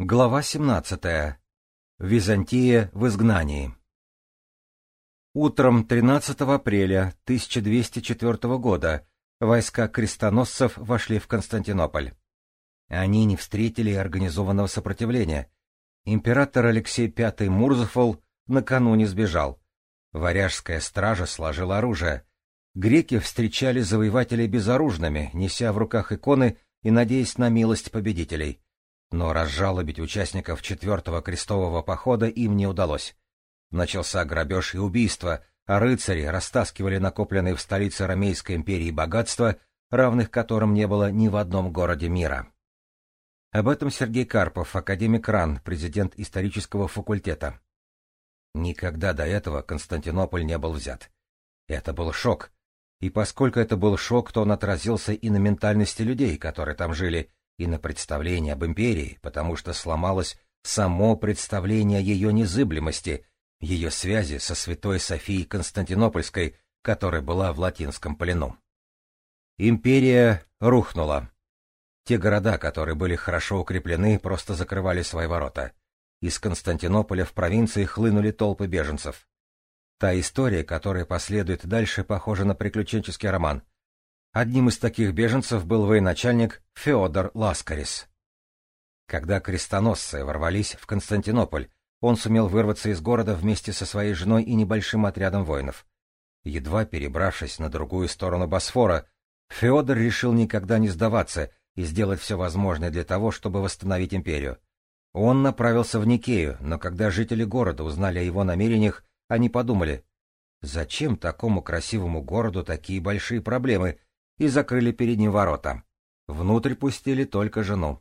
Глава 17. Византия в изгнании. Утром 13 апреля 1204 года войска крестоносцев вошли в Константинополь. Они не встретили организованного сопротивления. Император Алексей V Мурзафол накануне сбежал. Варяжская стража сложила оружие. Греки встречали завоевателей безоружными, неся в руках иконы и надеясь на милость победителей. Но разжалобить участников четвертого крестового похода им не удалось. Начался грабеж и убийство, а рыцари растаскивали накопленные в столице Ромейской империи богатства, равных которым не было ни в одном городе мира. Об этом Сергей Карпов, академик РАН, президент исторического факультета. Никогда до этого Константинополь не был взят. Это был шок. И поскольку это был шок, то он отразился и на ментальности людей, которые там жили, и на представление об империи, потому что сломалось само представление ее незыблемости, ее связи со святой Софией Константинопольской, которая была в латинском плену. Империя рухнула. Те города, которые были хорошо укреплены, просто закрывали свои ворота. Из Константинополя в провинции хлынули толпы беженцев. Та история, которая последует дальше, похожа на приключенческий роман — Одним из таких беженцев был военачальник Феодор Ласкарис. Когда крестоносцы ворвались в Константинополь, он сумел вырваться из города вместе со своей женой и небольшим отрядом воинов. Едва перебравшись на другую сторону Босфора, Феодор решил никогда не сдаваться и сделать все возможное для того, чтобы восстановить империю. Он направился в Никею, но когда жители города узнали о его намерениях, они подумали, зачем такому красивому городу такие большие проблемы, и закрыли перед ним ворота. Внутрь пустили только жену.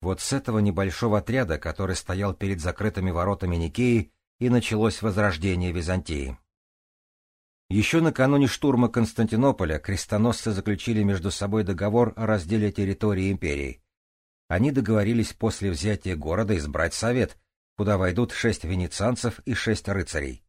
Вот с этого небольшого отряда, который стоял перед закрытыми воротами Никеи, и началось возрождение Византии. Еще накануне штурма Константинополя крестоносцы заключили между собой договор о разделе территории империи. Они договорились после взятия города избрать совет, куда войдут шесть венецианцев и шесть рыцарей.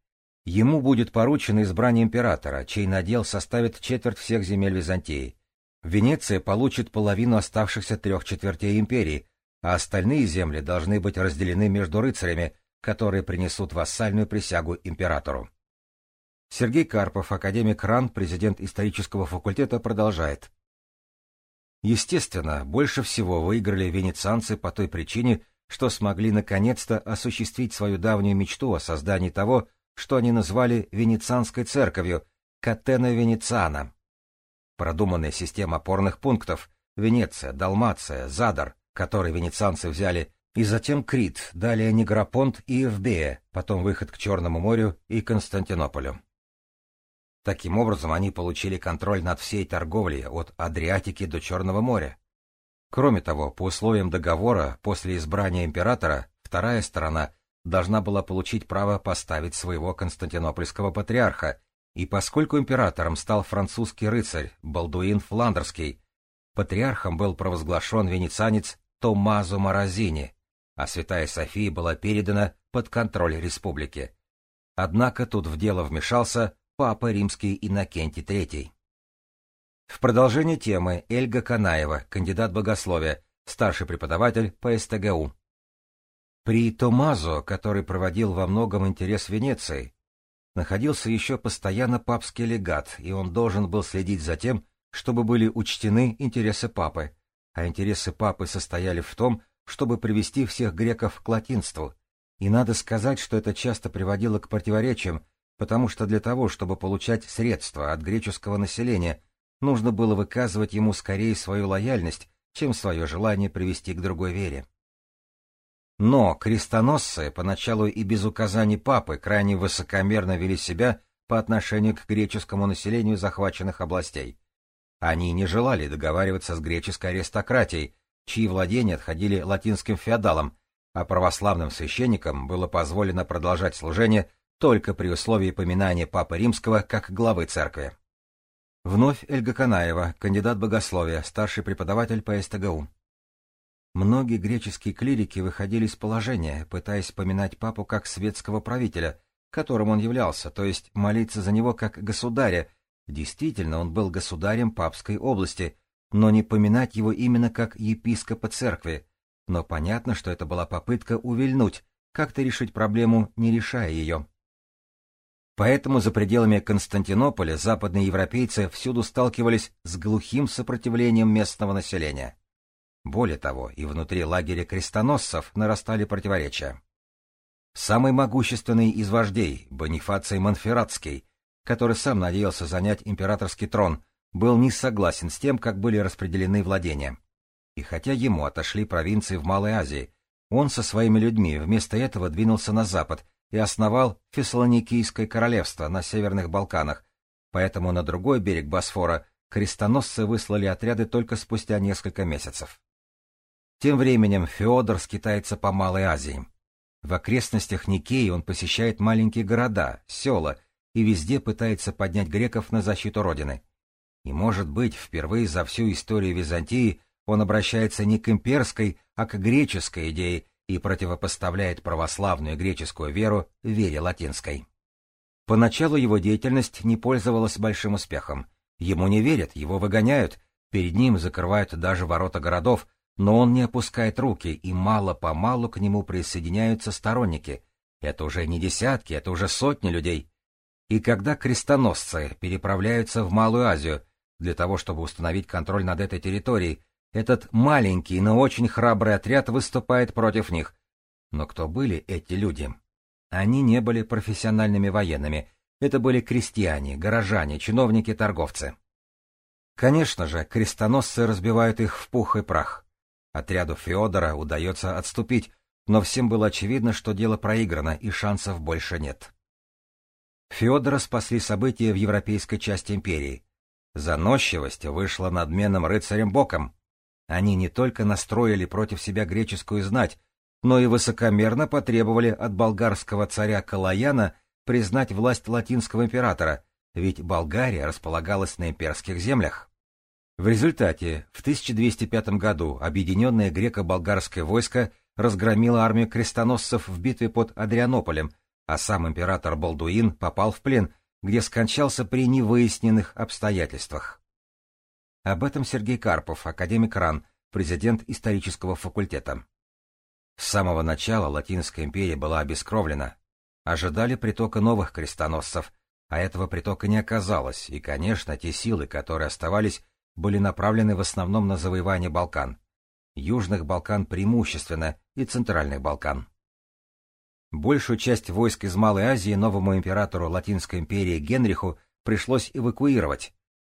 Ему будет поручено избрание императора, чей надел составит четверть всех земель Византии. Венеция получит половину оставшихся трех четвертей империи, а остальные земли должны быть разделены между рыцарями, которые принесут вассальную присягу императору. Сергей Карпов, академик РАН, президент исторического факультета, продолжает. Естественно, больше всего выиграли венецианцы по той причине, что смогли наконец-то осуществить свою давнюю мечту о создании того, что они назвали Венецианской церковью, Катена Венециана. Продуманная система опорных пунктов Венеция, Далмация, Задар, который венецианцы взяли, и затем Крит, далее Негропонт и Евбея, потом выход к Черному морю и Константинополю. Таким образом, они получили контроль над всей торговлей от Адриатики до Черного моря. Кроме того, по условиям договора, после избрания императора, вторая сторона должна была получить право поставить своего константинопольского патриарха, и поскольку императором стал французский рыцарь Балдуин Фландерский, патриархом был провозглашен венецианец Томмазо Морозини, а святая София была передана под контроль республики. Однако тут в дело вмешался папа римский Иннокентий III. В продолжение темы Эльга Канаева, кандидат богословия, старший преподаватель по СТГУ. При Томазо, который проводил во многом интерес Венеции, находился еще постоянно папский легат, и он должен был следить за тем, чтобы были учтены интересы папы, а интересы папы состояли в том, чтобы привести всех греков к латинству. И надо сказать, что это часто приводило к противоречиям, потому что для того, чтобы получать средства от греческого населения, нужно было выказывать ему скорее свою лояльность, чем свое желание привести к другой вере. Но крестоносцы, поначалу и без указаний папы, крайне высокомерно вели себя по отношению к греческому населению захваченных областей. Они не желали договариваться с греческой аристократией, чьи владения отходили латинским феодалам, а православным священникам было позволено продолжать служение только при условии поминания Папы Римского как главы церкви. Вновь Эльга Канаева, кандидат богословия, старший преподаватель по СТГУ. Многие греческие клирики выходили из положения, пытаясь поминать папу как светского правителя, которым он являлся, то есть молиться за него как государя. Действительно, он был государем папской области, но не поминать его именно как епископа церкви. но понятно, что это была попытка увильнуть, как-то решить проблему, не решая ее. Поэтому за пределами Константинополя западные европейцы всюду сталкивались с глухим сопротивлением местного населения. Более того, и внутри лагеря крестоносцев нарастали противоречия. Самый могущественный из вождей, Бонифаций Монферратский, который сам надеялся занять императорский трон, был не согласен с тем, как были распределены владения. И хотя ему отошли провинции в Малой Азии, он со своими людьми вместо этого двинулся на запад и основал Фессалоникийское королевство на Северных Балканах, поэтому на другой берег Босфора крестоносцы выслали отряды только спустя несколько месяцев. Тем временем Феодор скитается по Малой Азии. В окрестностях Никеи он посещает маленькие города, села и везде пытается поднять греков на защиту родины. И, может быть, впервые за всю историю Византии он обращается не к имперской, а к греческой идее и противопоставляет православную греческую веру вере латинской. Поначалу его деятельность не пользовалась большим успехом. Ему не верят, его выгоняют, перед ним закрывают даже ворота городов, но он не опускает руки, и мало-помалу к нему присоединяются сторонники. Это уже не десятки, это уже сотни людей. И когда крестоносцы переправляются в Малую Азию для того, чтобы установить контроль над этой территорией, этот маленький, но очень храбрый отряд выступает против них. Но кто были эти люди? Они не были профессиональными военными, это были крестьяне, горожане, чиновники, торговцы. Конечно же, крестоносцы разбивают их в пух и прах. Отряду Феодора удается отступить, но всем было очевидно, что дело проиграно и шансов больше нет. Феодора спасли события в европейской части империи. Заносчивость вышла надменным рыцарем боком. Они не только настроили против себя греческую знать, но и высокомерно потребовали от болгарского царя Калаяна признать власть латинского императора, ведь Болгария располагалась на имперских землях. В результате в 1205 году объединенное греко-болгарское войско разгромило армию крестоносцев в битве под Адрианополем, а сам император Балдуин попал в плен, где скончался при невыясненных обстоятельствах. Об этом Сергей Карпов, академик РАН, президент исторического факультета. С самого начала Латинская империя была обескровлена. Ожидали притока новых крестоносцев, а этого притока не оказалось, и, конечно, те силы, которые оставались были направлены в основном на завоевание Балкан. Южных Балкан преимущественно и Центральных Балкан. Большую часть войск из Малой Азии новому императору Латинской империи Генриху пришлось эвакуировать.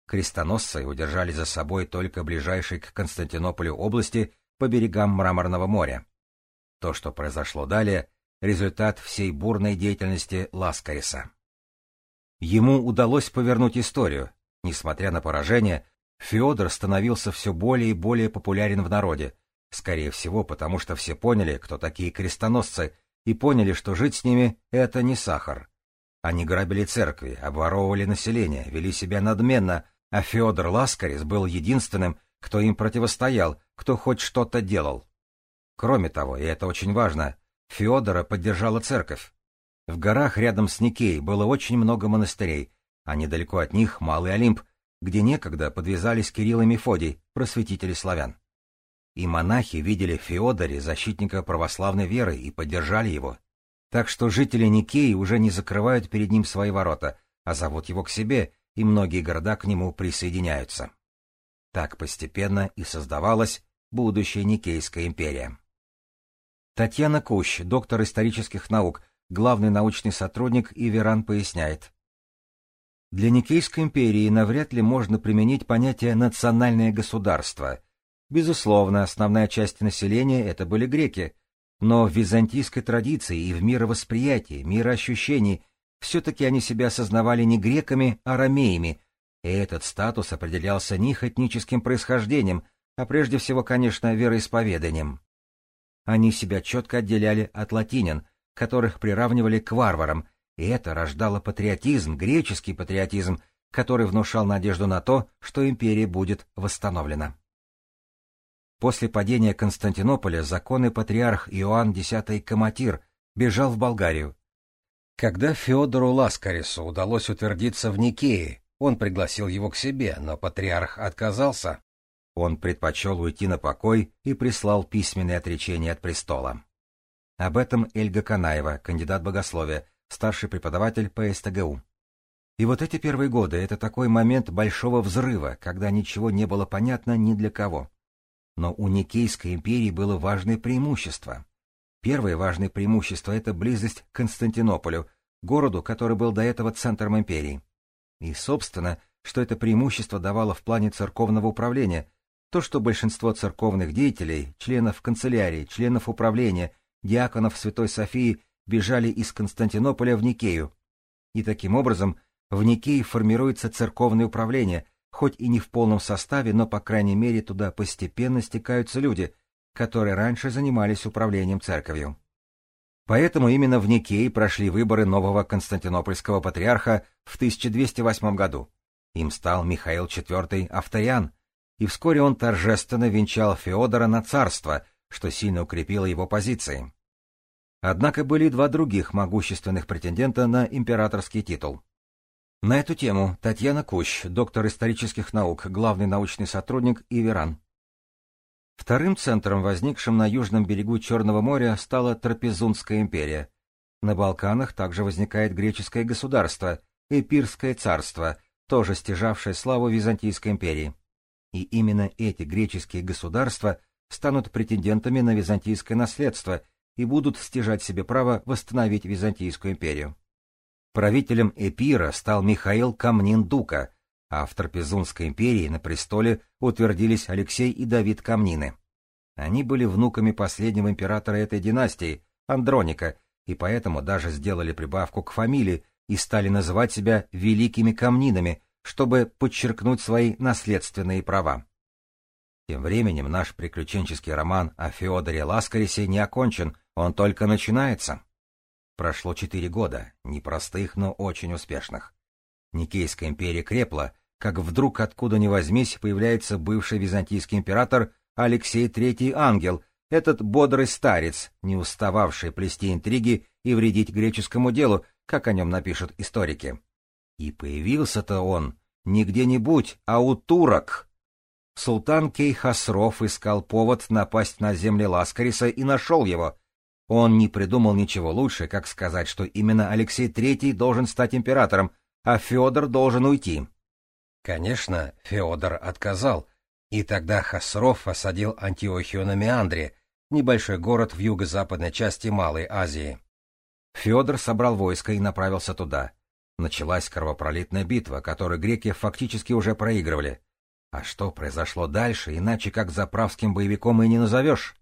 Крестоносцы удержали за собой только ближайшие к Константинополю области по берегам Мраморного моря. То, что произошло далее, результат всей бурной деятельности Ласкариса. Ему удалось повернуть историю. Несмотря на поражение, Феодор становился все более и более популярен в народе, скорее всего, потому что все поняли, кто такие крестоносцы, и поняли, что жить с ними — это не сахар. Они грабили церкви, обворовывали население, вели себя надменно, а Феодор Ласкарис был единственным, кто им противостоял, кто хоть что-то делал. Кроме того, и это очень важно, Феодора поддержала церковь. В горах рядом с Никей было очень много монастырей, а недалеко от них Малый Олимп — где некогда подвязались Кирилл и Мефодий, просветители славян. И монахи видели в Феодоре защитника православной веры и поддержали его. Так что жители Никеи уже не закрывают перед ним свои ворота, а зовут его к себе, и многие города к нему присоединяются. Так постепенно и создавалась будущая Никейская империя. Татьяна Кущ, доктор исторических наук, главный научный сотрудник Иверан поясняет. Для Никейской империи навряд ли можно применить понятие «национальное государство». Безусловно, основная часть населения — это были греки, но в византийской традиции и в мировосприятии, мироощущении все-таки они себя осознавали не греками, а ромеями, и этот статус определялся не их этническим происхождением, а прежде всего, конечно, вероисповеданием. Они себя четко отделяли от латинян, которых приравнивали к варварам, и это рождало патриотизм, греческий патриотизм, который внушал надежду на то, что империя будет восстановлена. После падения Константинополя законный патриарх Иоанн X Каматир бежал в Болгарию. Когда Феодору Ласкарису удалось утвердиться в Никее, он пригласил его к себе, но патриарх отказался. Он предпочел уйти на покой и прислал письменное отречение от престола. Об этом Эльга Канаева, кандидат богословия, старший преподаватель по СТГУ. И вот эти первые годы — это такой момент большого взрыва, когда ничего не было понятно ни для кого. Но у Никейской империи было важное преимущество. Первое важное преимущество — это близость к Константинополю, городу, который был до этого центром империи. И, собственно, что это преимущество давало в плане церковного управления, то, что большинство церковных деятелей, членов канцелярии, членов управления, диаконов Святой Софии бежали из Константинополя в Никею. И таким образом в Никее формируется церковное управление, хоть и не в полном составе, но, по крайней мере, туда постепенно стекаются люди, которые раньше занимались управлением церковью. Поэтому именно в Никее прошли выборы нового константинопольского патриарха в 1208 году. Им стал Михаил IV Авториан, и вскоре он торжественно венчал Феодора на царство, что сильно укрепило его позиции. Однако были два других могущественных претендента на императорский титул. На эту тему Татьяна Кущ, доктор исторических наук, главный научный сотрудник Иверан. Вторым центром, возникшим на южном берегу Черного моря, стала Трапезунская империя. На Балканах также возникает греческое государство, Эпирское царство, тоже стяжавшее славу Византийской империи. И именно эти греческие государства станут претендентами на византийское наследство и будут стяжать себе право восстановить Византийскую империю. Правителем Эпира стал Михаил Камнин-Дука, а в Трапезунской империи на престоле утвердились Алексей и Давид Камнины. Они были внуками последнего императора этой династии, Андроника, и поэтому даже сделали прибавку к фамилии и стали называть себя Великими Камнинами, чтобы подчеркнуть свои наследственные права. Тем временем наш приключенческий роман о Феодоре Ласкарисе не окончен, он только начинается. Прошло четыре года, непростых, но очень успешных. Никейская империя крепла, как вдруг откуда ни возьмись появляется бывший византийский император Алексей III Ангел, этот бодрый старец, не устававший плести интриги и вредить греческому делу, как о нем напишут историки. И появился-то он не где-нибудь, а у турок. Султан Кейхасров искал повод напасть на земли Ласкариса и нашел его — он не придумал ничего лучше, как сказать, что именно Алексей III должен стать императором, а Федор должен уйти. Конечно, Федор отказал, и тогда Хасров осадил Антиохию на Меандре, небольшой город в юго-западной части Малой Азии. Федор собрал войско и направился туда. Началась кровопролитная битва, которую греки фактически уже проигрывали. А что произошло дальше, иначе как заправским боевиком и не назовешь?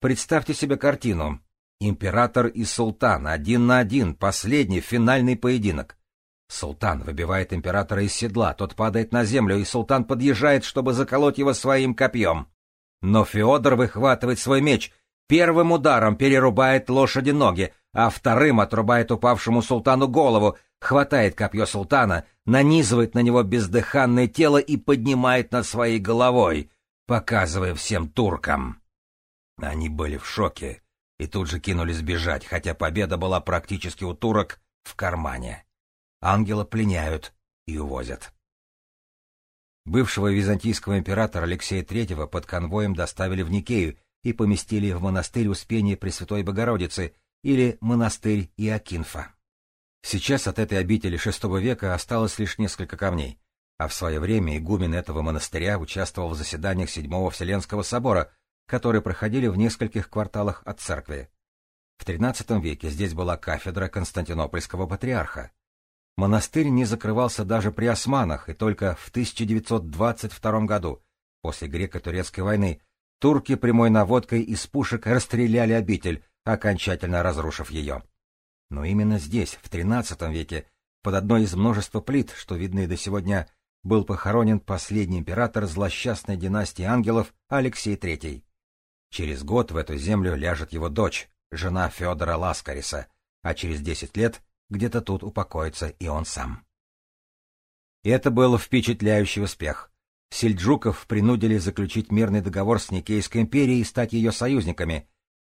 Представьте себе картину. Император и султан один на один, последний финальный поединок. Султан выбивает императора из седла, тот падает на землю, и султан подъезжает, чтобы заколоть его своим копьем. Но Феодор выхватывает свой меч, первым ударом перерубает лошади ноги, а вторым отрубает упавшему султану голову, хватает копье султана, нанизывает на него бездыханное тело и поднимает над своей головой, показывая всем туркам. Они были в шоке и тут же кинулись бежать, хотя победа была практически у турок в кармане. Ангела пленяют и увозят. Бывшего византийского императора Алексея III под конвоем доставили в Никею и поместили в монастырь Успения Пресвятой Богородицы или монастырь Иокинфа. Сейчас от этой обители VI века осталось лишь несколько камней, а в свое время игумен этого монастыря участвовал в заседаниях Седьмого Вселенского собора, которые проходили в нескольких кварталах от церкви. В XIII веке здесь была кафедра Константинопольского патриарха. Монастырь не закрывался даже при османах, и только в 1922 году, после греко-турецкой войны, турки прямой наводкой из пушек расстреляли обитель, окончательно разрушив ее. Но именно здесь, в XIII веке, под одной из множества плит, что видны до сегодня, был похоронен последний император злосчастной династии ангелов Алексей III. Через год в эту землю ляжет его дочь, жена Федора Ласкариса, а через десять лет где-то тут упокоится и он сам. Это был впечатляющий успех. Сельджуков принудили заключить мирный договор с Никейской империей и стать ее союзниками.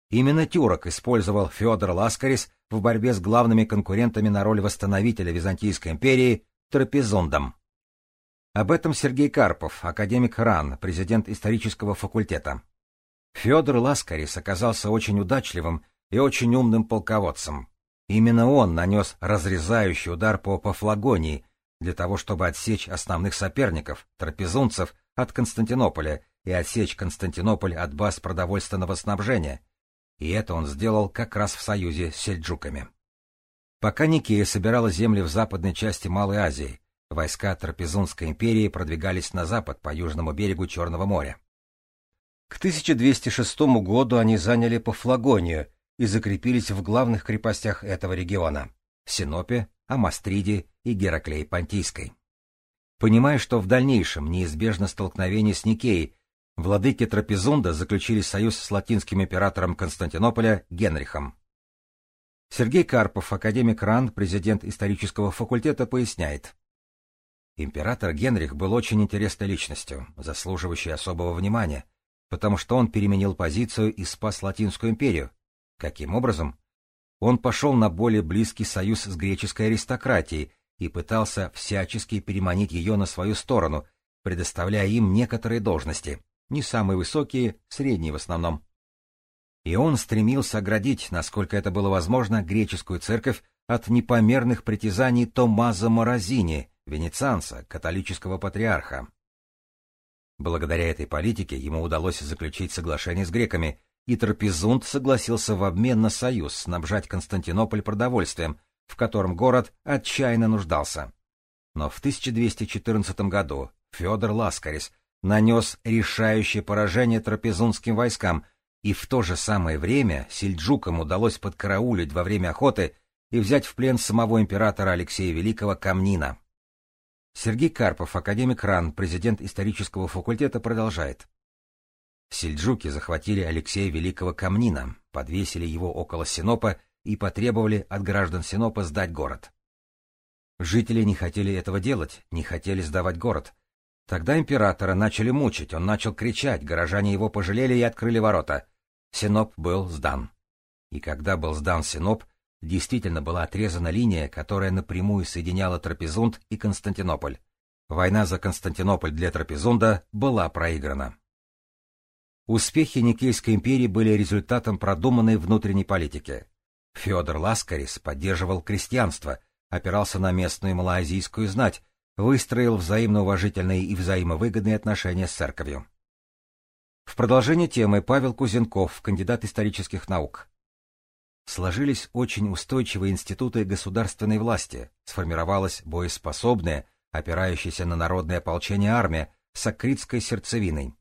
Именно Тюрок использовал Федор Ласкарис в борьбе с главными конкурентами на роль восстановителя Византийской империи Трапезундом. Об этом Сергей Карпов, академик РАН, президент исторического факультета. Федор Ласкарис оказался очень удачливым и очень умным полководцем. Именно он нанес разрезающий удар по Пафлагонии для того, чтобы отсечь основных соперников, трапезунцев, от Константинополя и отсечь Константинополь от баз продовольственного снабжения. И это он сделал как раз в союзе с сельджуками. Пока Никея собирала земли в западной части Малой Азии, войска Трапезунской империи продвигались на запад по южному берегу Черного моря. К 1206 году они заняли Пафлагонию и закрепились в главных крепостях этого региона — Синопе, Амастриде и Гераклей Понтийской. Понимая, что в дальнейшем неизбежно столкновение с Никеей, владыки Трапезунда заключили союз с латинским императором Константинополя Генрихом. Сергей Карпов, академик РАН, президент исторического факультета, поясняет. Император Генрих был очень интересной личностью, заслуживающей особого внимания, потому что он переменил позицию и спас Латинскую империю. Каким образом? Он пошел на более близкий союз с греческой аристократией и пытался всячески переманить ее на свою сторону, предоставляя им некоторые должности, не самые высокие, средние в основном. И он стремился оградить, насколько это было возможно, греческую церковь от непомерных притязаний Томазо Морозини, венецианца, католического патриарха. Благодаря этой политике ему удалось заключить соглашение с греками, и Трапезунд согласился в обмен на союз снабжать Константинополь продовольствием, в котором город отчаянно нуждался. Но в 1214 году Федор Ласкарис нанес решающее поражение трапезунским войскам, и в то же самое время сельджукам удалось подкараулить во время охоты и взять в плен самого императора Алексея Великого Камнина. Сергей Карпов, академик РАН, президент исторического факультета, продолжает. Сельджуки захватили Алексея Великого Камнина, подвесили его около Синопа и потребовали от граждан Синопа сдать город. Жители не хотели этого делать, не хотели сдавать город. Тогда императора начали мучить, он начал кричать, горожане его пожалели и открыли ворота. Синоп был сдан. И когда был сдан Синоп, действительно была отрезана линия, которая напрямую соединяла Трапезунд и Константинополь. Война за Константинополь для Трапезунда была проиграна. Успехи Никейской империи были результатом продуманной внутренней политики. Федор Ласкарис поддерживал крестьянство, опирался на местную малоазийскую знать, выстроил взаимно уважительные и взаимовыгодные отношения с церковью. В продолжение темы Павел Кузенков, кандидат исторических наук. Сложились очень устойчивые институты государственной власти, сформировалась боеспособная, опирающаяся на народное ополчение армия с акритской сердцевиной.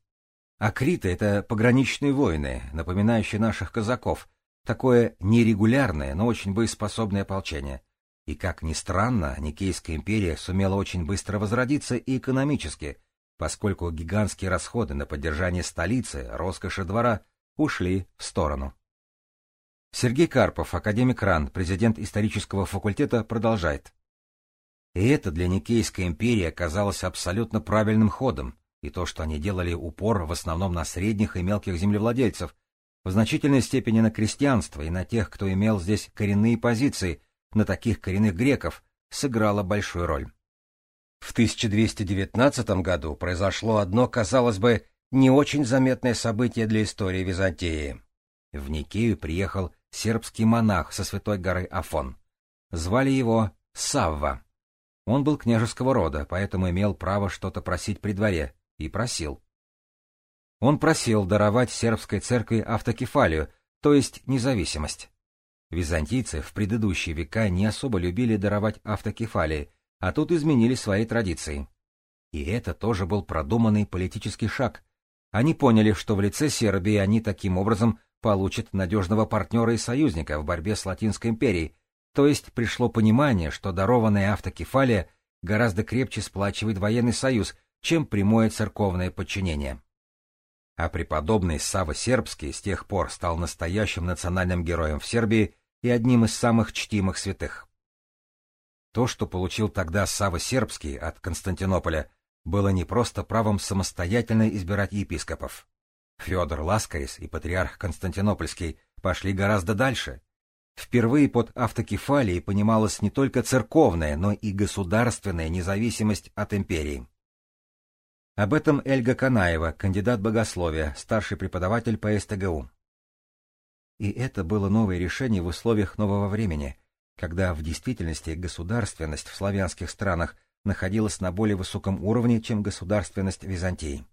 Акриты — это пограничные воины, напоминающие наших казаков, Такое нерегулярное, но очень боеспособное ополчение. И, как ни странно, Никейская империя сумела очень быстро возродиться и экономически, поскольку гигантские расходы на поддержание столицы, роскоши двора, ушли в сторону. Сергей Карпов, академик РАН, президент исторического факультета, продолжает. И это для Никейской империи оказалось абсолютно правильным ходом, и то, что они делали упор в основном на средних и мелких землевладельцев – в значительной степени на крестьянство и на тех, кто имел здесь коренные позиции, на таких коренных греков, сыграла большую роль. В 1219 году произошло одно, казалось бы, не очень заметное событие для истории Византии. В Никею приехал сербский монах со святой горы Афон. Звали его Савва. Он был княжеского рода, поэтому имел право что-то просить при дворе, и просил. Он просил даровать сербской церкви автокефалию, то есть независимость. Византийцы в предыдущие века не особо любили даровать автокефалии, а тут изменили свои традиции. И это тоже был продуманный политический шаг. Они поняли, что в лице Сербии они таким образом получат надежного партнера и союзника в борьбе с Латинской империей, то есть пришло понимание, что дарованная автокефалия гораздо крепче сплачивает военный союз, чем прямое церковное подчинение а преподобный Сава Сербский с тех пор стал настоящим национальным героем в Сербии и одним из самых чтимых святых. То, что получил тогда Сава Сербский от Константинополя, было не просто правом самостоятельно избирать епископов. Федор Ласкарис и патриарх Константинопольский пошли гораздо дальше. Впервые под автокефалией понималась не только церковная, но и государственная независимость от империи. Об этом Эльга Канаева, кандидат богословия, старший преподаватель по СТГУ. И это было новое решение в условиях нового времени, когда в действительности государственность в славянских странах находилась на более высоком уровне, чем государственность Византии.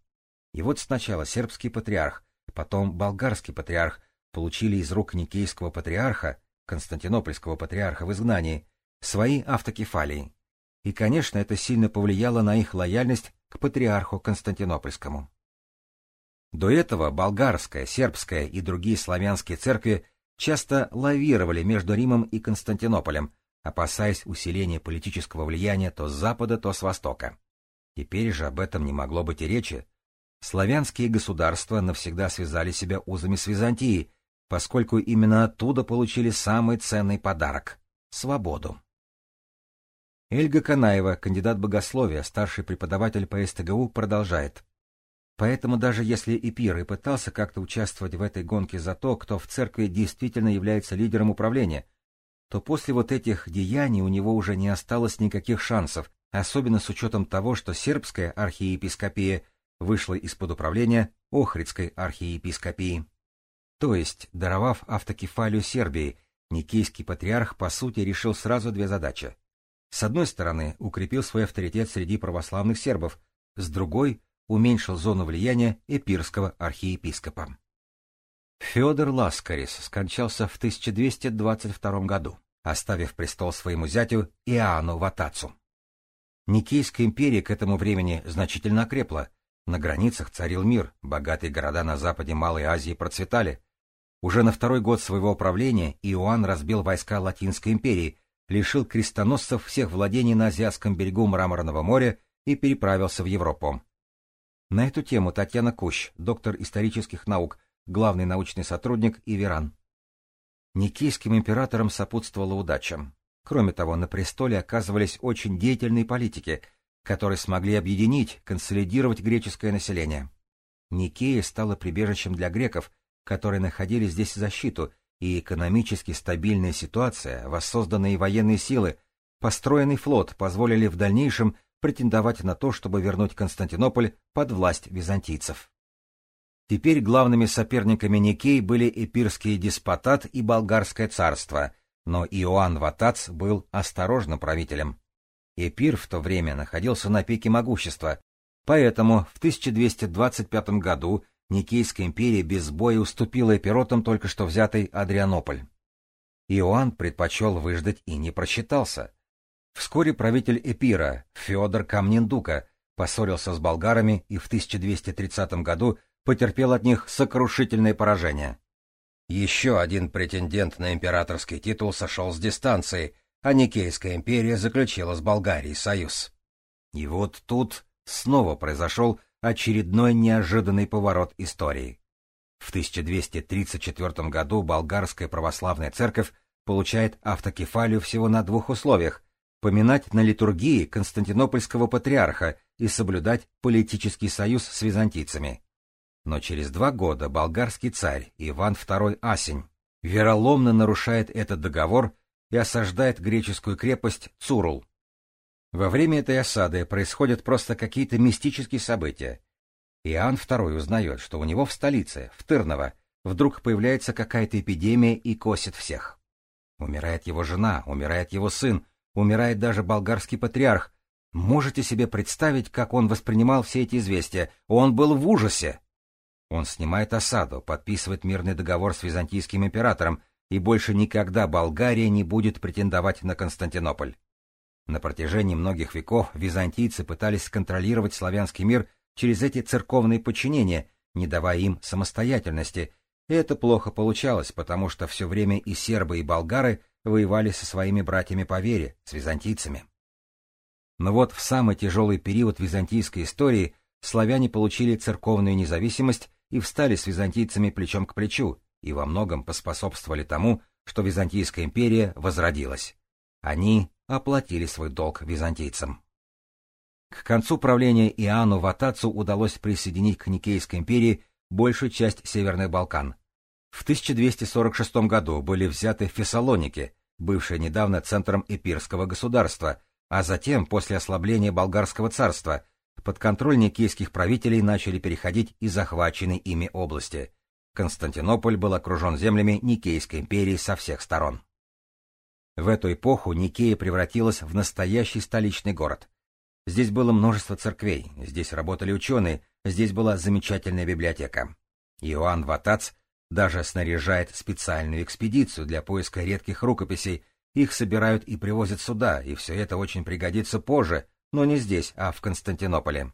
И вот сначала сербский патриарх, потом болгарский патриарх получили из рук никейского патриарха, константинопольского патриарха в изгнании, свои автокефалии. И, конечно, это сильно повлияло на их лояльность к патриарху Константинопольскому. До этого болгарская, сербская и другие славянские церкви часто лавировали между Римом и Константинополем, опасаясь усиления политического влияния то с запада, то с востока. Теперь же об этом не могло быть и речи. Славянские государства навсегда связали себя узами с Византией, поскольку именно оттуда получили самый ценный подарок — свободу. Эльга Канаева, кандидат богословия, старший преподаватель по СТГУ, продолжает. Поэтому даже если Эпир и пытался как-то участвовать в этой гонке за то, кто в церкви действительно является лидером управления, то после вот этих деяний у него уже не осталось никаких шансов, особенно с учетом того, что сербская архиепископия вышла из-под управления Охридской архиепископии. То есть, даровав автокефалию Сербии, Никейский патриарх, по сути, решил сразу две задачи. С одной стороны, укрепил свой авторитет среди православных сербов, с другой — уменьшил зону влияния эпирского архиепископа. Федор Ласкарис скончался в 1222 году, оставив престол своему зятю Иоанну Ватацу. Никейская империя к этому времени значительно окрепла, на границах царил мир, богатые города на западе Малой Азии процветали. Уже на второй год своего правления Иоанн разбил войска Латинской империи, лишил крестоносцев всех владений на азиатском берегу Мраморного моря и переправился в Европу. На эту тему Татьяна Кущ, доктор исторических наук, главный научный сотрудник Иверан. Никейским императорам сопутствовала удача. Кроме того, на престоле оказывались очень деятельные политики, которые смогли объединить, консолидировать греческое население. Никея стала прибежищем для греков, которые находили здесь защиту, и экономически стабильная ситуация, воссозданные военные силы, построенный флот позволили в дальнейшем претендовать на то, чтобы вернуть Константинополь под власть византийцев. Теперь главными соперниками Никей были Эпирский деспотат и Болгарское царство, но Иоанн Ватац был осторожным правителем. Эпир в то время находился на пике могущества, поэтому в 1225 году Никейская империя без боя уступила эпиротам только что взятый Адрианополь. Иоанн предпочел выждать и не просчитался. Вскоре правитель Эпира, Федор Камнендука, поссорился с болгарами и в 1230 году потерпел от них сокрушительное поражение. Еще один претендент на императорский титул сошел с дистанции, а Никейская империя заключила с Болгарией союз. И вот тут снова произошел очередной неожиданный поворот истории. В 1234 году болгарская православная церковь получает автокефалию всего на двух условиях — поминать на литургии константинопольского патриарха и соблюдать политический союз с византийцами. Но через два года болгарский царь Иван II Асень вероломно нарушает этот договор и осаждает греческую крепость Цурул. Во время этой осады происходят просто какие-то мистические события. Иоанн II узнает, что у него в столице, в Тырново, вдруг появляется какая-то эпидемия и косит всех. Умирает его жена, умирает его сын, умирает даже болгарский патриарх. Можете себе представить, как он воспринимал все эти известия? Он был в ужасе. Он снимает осаду, подписывает мирный договор с византийским императором, и больше никогда Болгария не будет претендовать на Константинополь. На протяжении многих веков византийцы пытались контролировать славянский мир через эти церковные подчинения, не давая им самостоятельности, и это плохо получалось, потому что все время и сербы, и болгары воевали со своими братьями по вере, с византийцами. Но вот в самый тяжелый период византийской истории славяне получили церковную независимость и встали с византийцами плечом к плечу, и во многом поспособствовали тому, что Византийская империя возродилась. Они оплатили свой долг византийцам. К концу правления Иоанну Ватацу удалось присоединить к Никейской империи большую часть Северных Балкан. В 1246 году были взяты Фессалоники, бывшие недавно центром Эпирского государства, а затем, после ослабления Болгарского царства, под контроль никейских правителей начали переходить и захваченные ими области. Константинополь был окружен землями Никейской империи со всех сторон. В эту эпоху Никея превратилась в настоящий столичный город. Здесь было множество церквей, здесь работали ученые, здесь была замечательная библиотека. Иоанн Ватац даже снаряжает специальную экспедицию для поиска редких рукописей, их собирают и привозят сюда, и все это очень пригодится позже, но не здесь, а в Константинополе.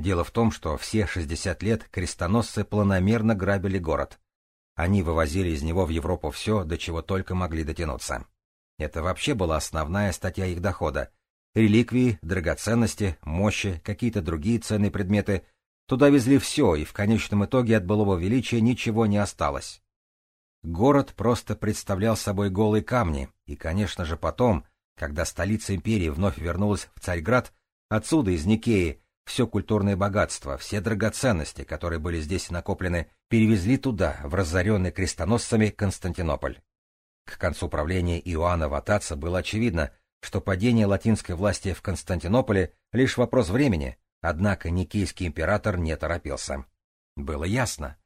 Дело в том, что все 60 лет крестоносцы планомерно грабили город. Они вывозили из него в Европу все, до чего только могли дотянуться. Это вообще была основная статья их дохода. Реликвии, драгоценности, мощи, какие-то другие ценные предметы. Туда везли все, и в конечном итоге от былого величия ничего не осталось. Город просто представлял собой голые камни, и, конечно же, потом, когда столица империи вновь вернулась в Царьград, отсюда, из Никеи, все культурное богатство, все драгоценности, которые были здесь накоплены, перевезли туда, в разоренный крестоносцами Константинополь. К концу правления Иоанна Ватаца было очевидно, что падение латинской власти в Константинополе — лишь вопрос времени, однако никейский император не торопился. Было ясно.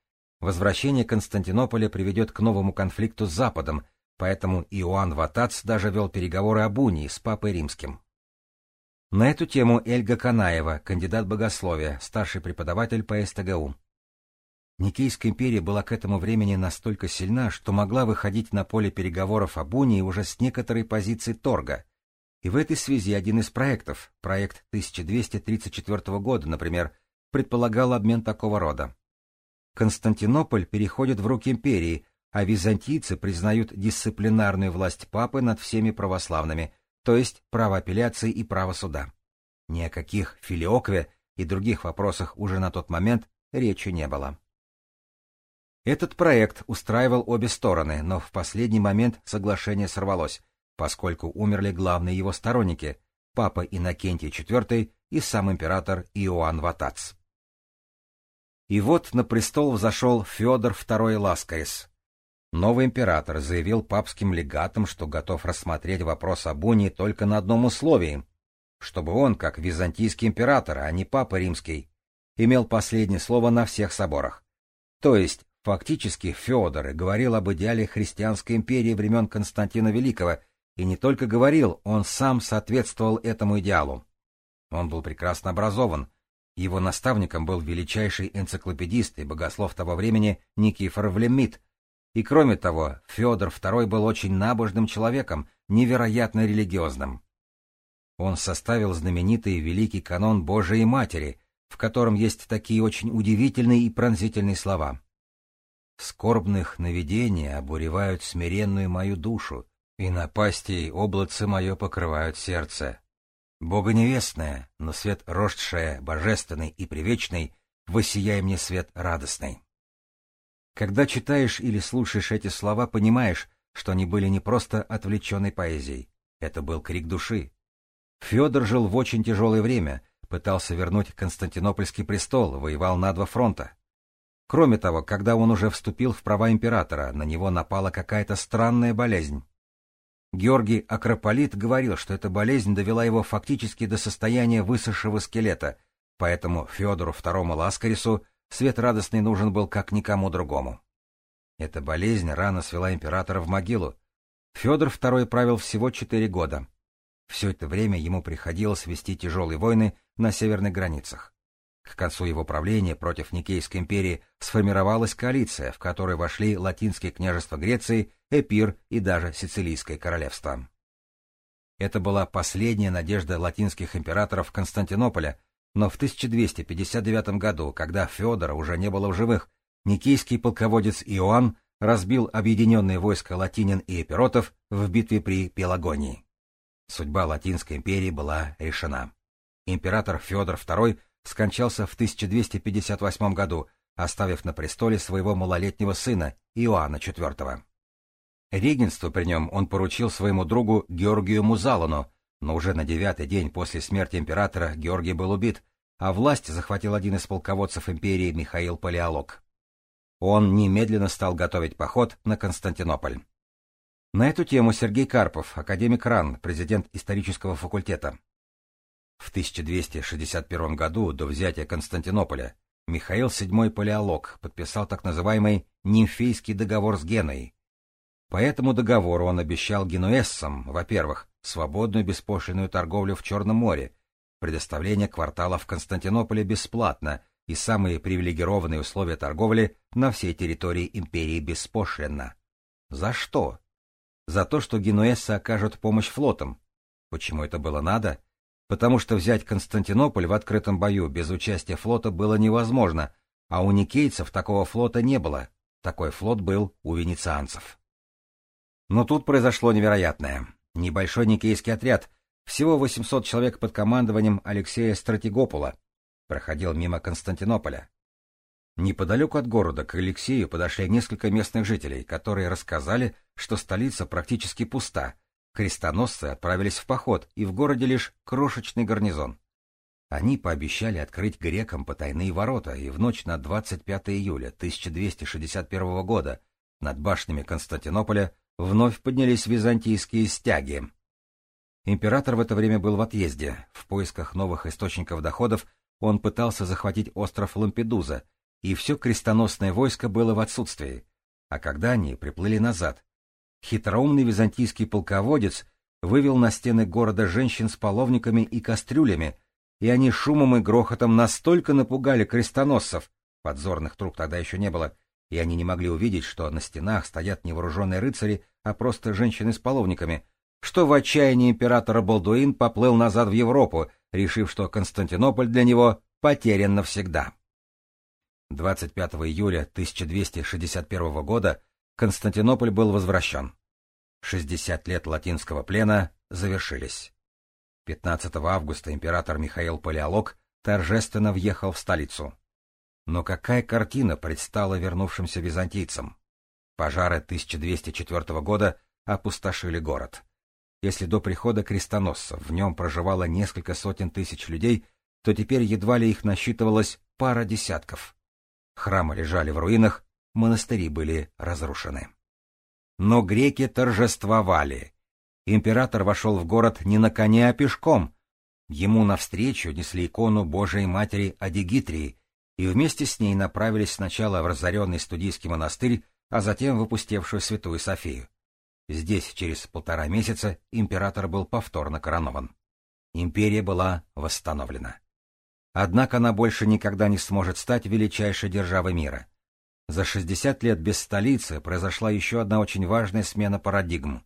Возвращение Константинополя приведет к новому конфликту с Западом, поэтому Иоанн Ватац даже вел переговоры об унии с Папой Римским. На эту тему Эльга Канаева, кандидат богословия, старший преподаватель по СТГУ. Никейская империя была к этому времени настолько сильна, что могла выходить на поле переговоров об унии уже с некоторой позиции торга. И в этой связи один из проектов, проект 1234 года, например, предполагал обмен такого рода. Константинополь переходит в руки империи, а византийцы признают дисциплинарную власть папы над всеми православными, то есть право апелляции и право суда. Ни о каких филиокве и других вопросах уже на тот момент речи не было. Этот проект устраивал обе стороны, но в последний момент соглашение сорвалось, поскольку умерли главные его сторонники — папа Иннокентий IV и сам император Иоанн Ватац. И вот на престол взошел Федор II Ласкарис. Новый император заявил папским легатам, что готов рассмотреть вопрос об унии только на одном условии — чтобы он, как византийский император, а не папа римский, имел последнее слово на всех соборах. То есть Фактически Федор говорил об идеале христианской империи времен Константина Великого, и не только говорил, он сам соответствовал этому идеалу. Он был прекрасно образован. Его наставником был величайший энциклопедист и богослов того времени Никифор Влемит. И кроме того, Федор II был очень набожным человеком, невероятно религиозным. Он составил знаменитый великий канон Божией Матери, в котором есть такие очень удивительные и пронзительные слова. Скорбных наведения обуревают смиренную мою душу, и напастей облацы мое покрывают сердце. Бога невестная, но свет рождшая, божественный и привечный, воссияй мне свет радостный. Когда читаешь или слушаешь эти слова, понимаешь, что они были не просто отвлеченной поэзией. Это был крик души. Федор жил в очень тяжелое время, пытался вернуть Константинопольский престол, воевал на два фронта. Кроме того, когда он уже вступил в права императора, на него напала какая-то странная болезнь. Георгий Акрополит говорил, что эта болезнь довела его фактически до состояния высохшего скелета, поэтому Федору II Ласкарису свет радостный нужен был как никому другому. Эта болезнь рано свела императора в могилу. Федор II правил всего четыре года. Все это время ему приходилось вести тяжелые войны на северных границах. К концу его правления против Никейской империи сформировалась коалиция, в которой вошли латинские княжества Греции, Эпир и даже Сицилийское королевство. Это была последняя надежда латинских императоров Константинополя, но в 1259 году, когда Федора уже не было в живых, никейский полководец Иоанн разбил объединенные войска латинин и эпиротов в битве при Пелагонии. Судьба Латинской империи была решена. Император Федор II скончался в 1258 году, оставив на престоле своего малолетнего сына Иоанна IV. Регенство при нем он поручил своему другу Георгию Музалону, но уже на девятый день после смерти императора Георгий был убит, а власть захватил один из полководцев империи Михаил Палеолог. Он немедленно стал готовить поход на Константинополь. На эту тему Сергей Карпов, академик РАН, президент исторического факультета. В 1261 году, до взятия Константинополя, Михаил VII Палеолог подписал так называемый Нимфейский договор с Геной. По этому договору он обещал генуэзцам, во-первых, свободную беспошлинную торговлю в Черном море, предоставление кварталов в Константинополе бесплатно и самые привилегированные условия торговли на всей территории империи беспошлинно. За что? За то, что генуэзцы окажут помощь флотам. Почему это было надо? Потому что взять Константинополь в открытом бою без участия флота было невозможно, а у никейцев такого флота не было. Такой флот был у венецианцев. Но тут произошло невероятное. Небольшой никейский отряд, всего 800 человек под командованием Алексея Стратегопула, проходил мимо Константинополя. Неподалеку от города к Алексею подошли несколько местных жителей, которые рассказали, что столица практически пуста, крестоносцы отправились в поход, и в городе лишь крошечный гарнизон. Они пообещали открыть грекам потайные ворота, и в ночь на 25 июля 1261 года над башнями Константинополя вновь поднялись византийские стяги. Император в это время был в отъезде. В поисках новых источников доходов он пытался захватить остров Лампедуза, и все крестоносное войско было в отсутствии. А когда они приплыли назад, хитроумный византийский полководец вывел на стены города женщин с половниками и кастрюлями, и они шумом и грохотом настолько напугали крестоносцев, подзорных труб тогда еще не было, и они не могли увидеть, что на стенах стоят не вооруженные рыцари, а просто женщины с половниками, что в отчаянии императора Балдуин поплыл назад в Европу, решив, что Константинополь для него потерян навсегда. 25 июля 1261 года Константинополь был возвращен. 60 лет латинского плена завершились. 15 августа император Михаил Палеолог торжественно въехал в столицу. Но какая картина предстала вернувшимся византийцам? Пожары 1204 года опустошили город. Если до прихода крестоносцев в нем проживало несколько сотен тысяч людей, то теперь едва ли их насчитывалось пара десятков. Храмы лежали в руинах, монастыри были разрушены. Но греки торжествовали. Император вошел в город не на коне, а пешком. Ему навстречу несли икону Божией Матери Адигитрии, и вместе с ней направились сначала в разоренный студийский монастырь, а затем в опустевшую Святую Софию. Здесь через полтора месяца император был повторно коронован. Империя была восстановлена. Однако она больше никогда не сможет стать величайшей державой мира. За 60 лет без столицы произошла еще одна очень важная смена парадигм.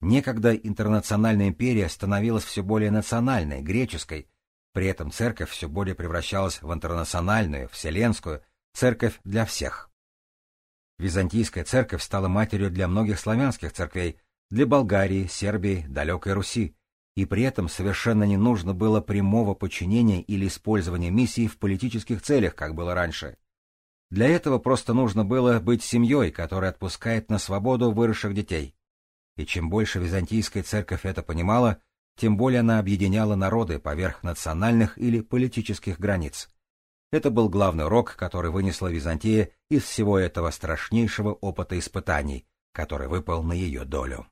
Некогда интернациональная империя становилась все более национальной, греческой, при этом церковь все более превращалась в интернациональную, вселенскую, церковь для всех. Византийская церковь стала матерью для многих славянских церквей, для Болгарии, Сербии, далекой Руси, и при этом совершенно не нужно было прямого подчинения или использования миссии в политических целях, как было раньше. Для этого просто нужно было быть семьей, которая отпускает на свободу выросших детей. И чем больше византийская церковь это понимала, тем более она объединяла народы поверх национальных или политических границ. Это был главный урок, который вынесла Византия из всего этого страшнейшего опыта испытаний, который выпал на ее долю.